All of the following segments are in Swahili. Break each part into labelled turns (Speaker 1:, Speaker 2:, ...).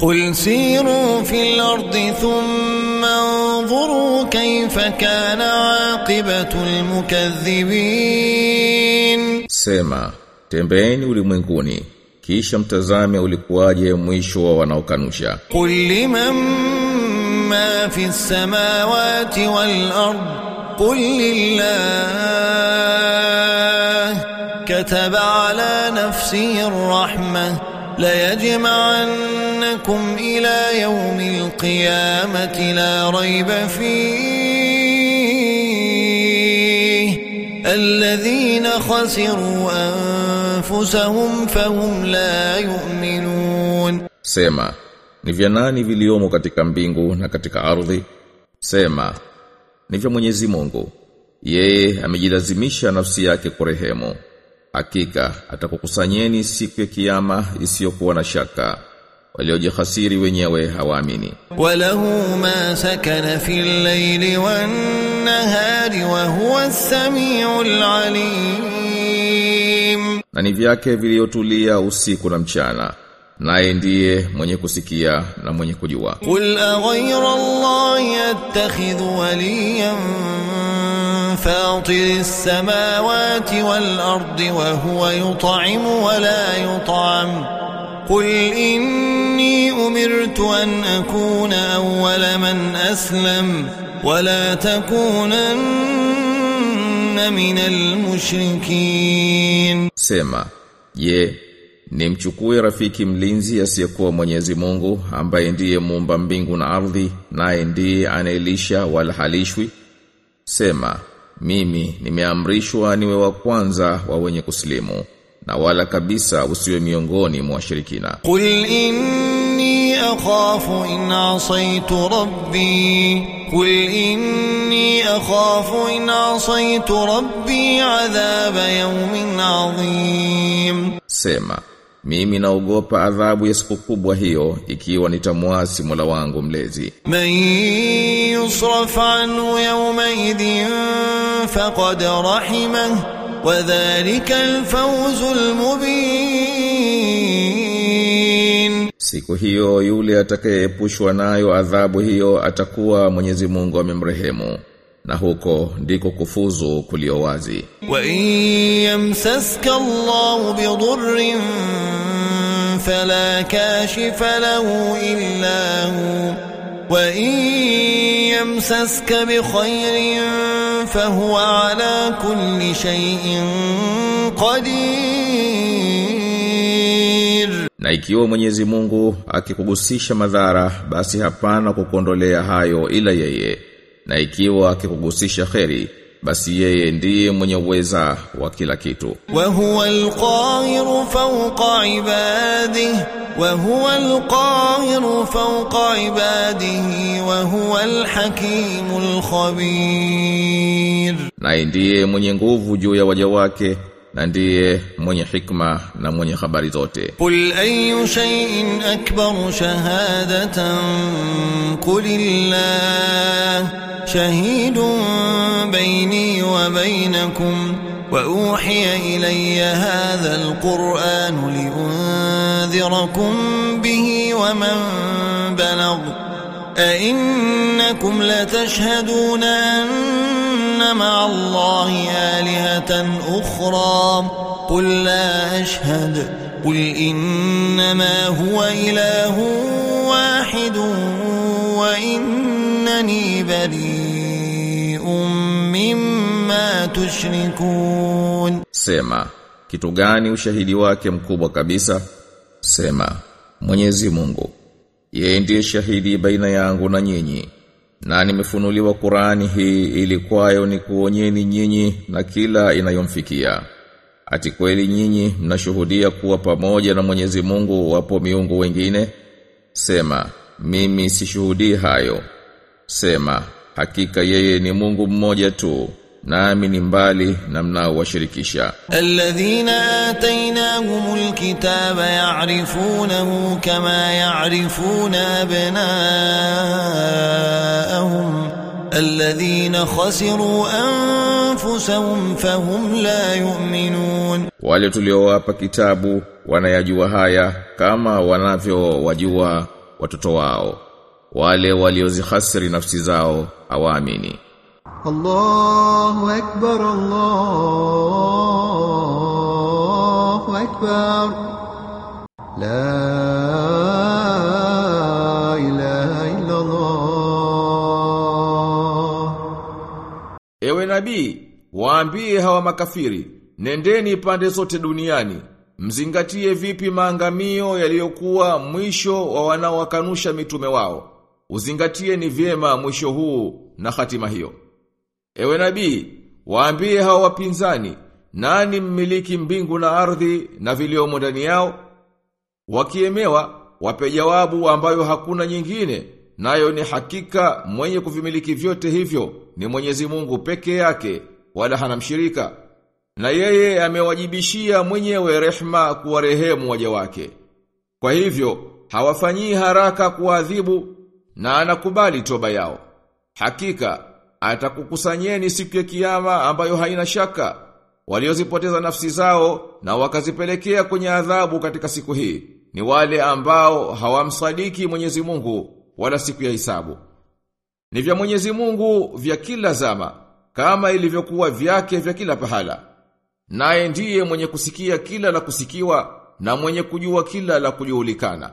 Speaker 1: قل سيروا في الأرض ثم انظروا كيف كان عاقبة المكذبين.
Speaker 2: سيما تمبين ولمنقوني كيش امتزامي ولقواجي مويشو ونوكانوشا
Speaker 1: قل لمن ما في السماوات والأرض؟ قل لله. كتب على نفسه الرحمة. ليجمعن ليجمعنكم إلى يوم القيامة لا ريب فيه الذين خسروا أنفسهم فهم لا يؤمنون
Speaker 2: Sema, ni vya nani viliomo katika mbingu na katika ardhi? Sema, ni vya Mwenyezi Mungu. Yeye amejilazimisha nafsi yake kurehemu. Hakika atakukusanyeni siku ya kiyama isiyokuwa na shaka. Waliojihasiri wenyewe hawaamini.
Speaker 1: وله ما سكن في الليل والنهار وهو السميع العليم
Speaker 2: Na ni vyake viliotulia usiku na mchana. Naye ndiye mwenye kusikia na mwenye kujua.
Speaker 1: قل أغير الله يتخذ وليا فاطر السماوات والأرض وهو يطعم ولا يطعم قل إني أمرت أن أكون أول من أسلم ولا تكونن من المشركين
Speaker 2: Sema, je, nimchukue rafiki mlinzi asiyekuwa Mwenyezi Mungu ambaye ndiye muumba mbingu na ardhi naye ndiye anaelisha wala halishwi? Sema, mimi nimeamrishwa niwe wa kwanza wa wenye kusilimu na wala kabisa usiwe miongoni mwa washirikina.
Speaker 1: قل إني أخاف إن عصيت ربي قل إني أخاف إن عصيت ربي عذاب يوم عظيم
Speaker 2: Sema, mimi naogopa adhabu ya siku kubwa hiyo ikiwa nitamwasi Mola wangu mlezi.
Speaker 1: من يصرف عنه يومئذ فقد رحمه وذلك الفوز المبين
Speaker 2: Siku hiyo yule atakayepushwa nayo adhabu hiyo atakuwa Mwenyezi Mungu amemrehemu na huko ndiko kufuzu kulio wazi.
Speaker 1: Wa yamsaska Allahu bidurrin fala kashifa lahu illa hu wa yamsaska bikhairin fahuwa ala kulli shay'in
Speaker 2: qadir ikiwa Mwenyezi Mungu akikugusisha madhara basi hapana kukuondolea hayo ila yeye. Na ikiwa akikugusisha kheri basi yeye ndiye mwenye uweza wa kila kitu.
Speaker 1: Wa huwa alqahiru fawqa ibadihi wa huwa alqahiru fawqa ibadihi wa huwa alhakimul khabir
Speaker 2: na ndiye mwenye nguvu juu ya waja wake na ndiye mwenye hikma na mwenye habari zote.
Speaker 1: قل أي شيء أكبر شهادة قل الله شهيد بيني وبينكم وأوحي إلي هذا القرآن لأنذركم به ومن بلغ أئنكم لتشهدون أن مع الله آلهة أخرى قل لا أشهد قل إنما هو إله واحد وإنني بريء مما تشركون
Speaker 2: Sema, kitu gani ushahidi wake mkubwa kabisa? Sema, Mwenyezi Mungu. Yeye ndiye shahidi baina yangu na nyinyi. Na nimefunuliwa Qur'ani hii ili kwayo ni kuonyeni nyinyi na kila inayomfikia. Ati kweli nyinyi mnashuhudia kuwa pamoja na Mwenyezi Mungu wapo miungu wengine? Sema, mimi sishuhudii hayo. Sema, hakika yeye ni Mungu mmoja tu, nami ni mbali na mnaowashirikisha.
Speaker 1: Alladhina atainahumul kitaba ya'rifunahu kama ya'rifuna abnaahum. Alladhina khasiru anfusahum fahum la yu'minun.
Speaker 2: Wale tuliowapa kitabu wanayajua haya kama wanavyowajua watoto wao. Wale waliozihasiri nafsi zao hawaamini.
Speaker 3: الله أكبر الله أكبر لا إله إلا الله
Speaker 2: Ewe nabii, waambie hawa makafiri, nendeni pande zote duniani, mzingatie vipi maangamio yaliyokuwa mwisho wa wanaowakanusha mitume wao. Uzingatie ni vyema mwisho huu na hatima hiyo. Ewe nabii, waambie hao wapinzani, nani mmiliki mbingu na ardhi na viliomo ndani yao? Wakiemewa, wape jawabu ambayo hakuna nyingine, nayo ni hakika mwenye kuvimiliki vyote hivyo ni Mwenyezi Mungu peke yake, wala hana mshirika. Na yeye amewajibishia mwenyewe rehma kuwarehemu waja wake. Kwa hivyo, hawafanyii haraka kuadhibu na anakubali toba yao. Hakika, atakukusanyeni siku ya kiyama ambayo haina shaka, waliozipoteza nafsi zao na wakazipelekea kwenye adhabu katika siku hii. Ni wale ambao hawamsadiki Mwenyezi Mungu wala siku ya hisabu. Ni vya Mwenyezi Mungu vya kila zama, kama ilivyokuwa vyake vya kila pahala. Naye ndiye mwenye kusikia kila la kusikiwa na mwenye kujua kila la kujulikana.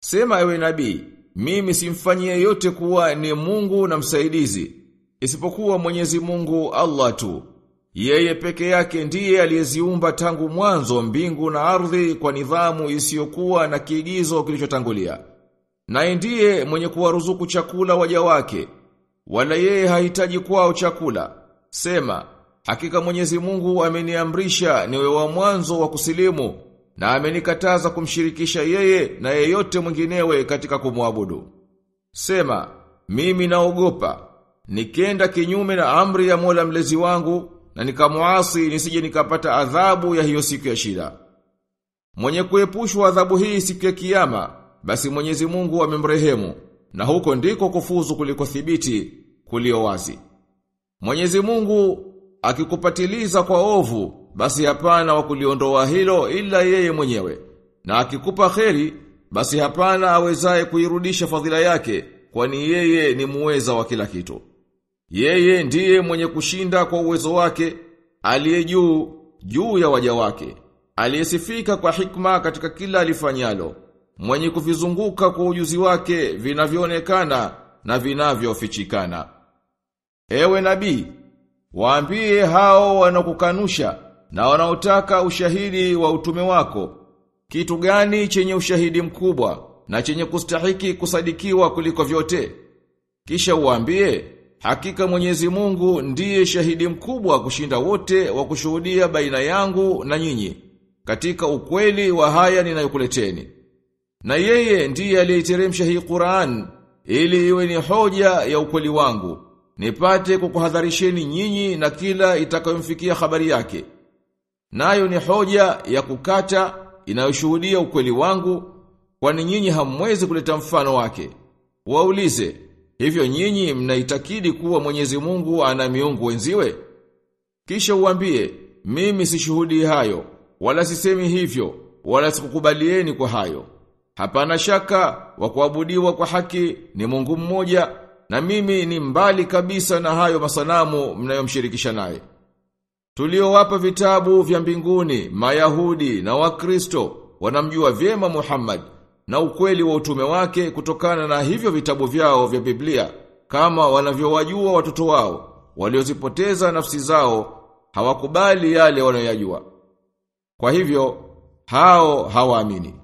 Speaker 2: Sema ewe nabii, mimi simfanyie yote kuwa ni Mungu na msaidizi, isipokuwa Mwenyezi Mungu Allah tu. Yeye peke yake ndiye aliyeziumba tangu mwanzo mbingu na ardhi kwa nidhamu isiyokuwa na kiigizo kilichotangulia. Naye ndiye mwenye kuwaruzuku chakula waja wake, wala yeye hahitaji kwao chakula. Sema, hakika Mwenyezi Mungu ameniamrisha niwe wa mwanzo wa kusilimu na amenikataza kumshirikisha yeye na yeyote mwinginewe katika kumwabudu. Sema, mimi naogopa, nikenda kinyume na amri ya Mola mlezi wangu na nikamuasi nisije nikapata adhabu ya hiyo siku ya shida. Mwenye kuepushwa adhabu hii siku ya kiyama, basi Mwenyezi Mungu amemrehemu na huko ndiko kufuzu kuliko thibiti kulio wazi. Mwenyezi Mungu akikupatiliza kwa ovu, basi hapana wa kuliondoa hilo ila yeye mwenyewe. Na akikupa kheri, basi hapana awezaye kuirudisha fadhila yake, kwani yeye ni muweza wa kila kitu. Yeye ndiye mwenye kushinda kwa uwezo wake, aliye juu, juu ya waja wake. Aliyesifika kwa hikma katika kila alifanyalo. Mwenye kuvizunguka kwa ujuzi wake vinavyoonekana na vinavyofichikana. Ewe nabii, waambie hao wanakukanusha na wanaotaka ushahidi wa utume wako. Kitu gani chenye ushahidi mkubwa na chenye kustahiki kusadikiwa kuliko vyote? Kisha uambie, hakika Mwenyezi Mungu ndiye shahidi mkubwa kushinda wote wa kushuhudia baina yangu na nyinyi katika ukweli wa haya ninayokuleteni. Na yeye ndiye aliyeteremsha hii Qur'an ili iwe ni hoja ya ukweli wangu nipate kukuhadharisheni nyinyi na kila itakayomfikia habari yake. Nayo ni hoja ya kukata inayoshuhudia ukweli wangu kwani nyinyi hamwezi kuleta mfano wake. Waulize, hivyo nyinyi mnaitakidi kuwa Mwenyezi Mungu ana miungu wenziwe? Kisha uambie, mimi sishuhudii hayo, wala sisemi hivyo, wala sikukubalieni kwa hayo. Hapana shaka wa kuabudiwa kwa haki ni Mungu mmoja na mimi ni mbali kabisa na hayo masanamu mnayomshirikisha naye. Tuliowapa vitabu vya mbinguni, Mayahudi na Wakristo wanamjua vyema Muhammad na ukweli wa utume wake kutokana na hivyo vitabu vyao vya Biblia kama wanavyowajua watoto wao waliozipoteza nafsi zao hawakubali yale wanayoyajua. Kwa hivyo hao hawaamini.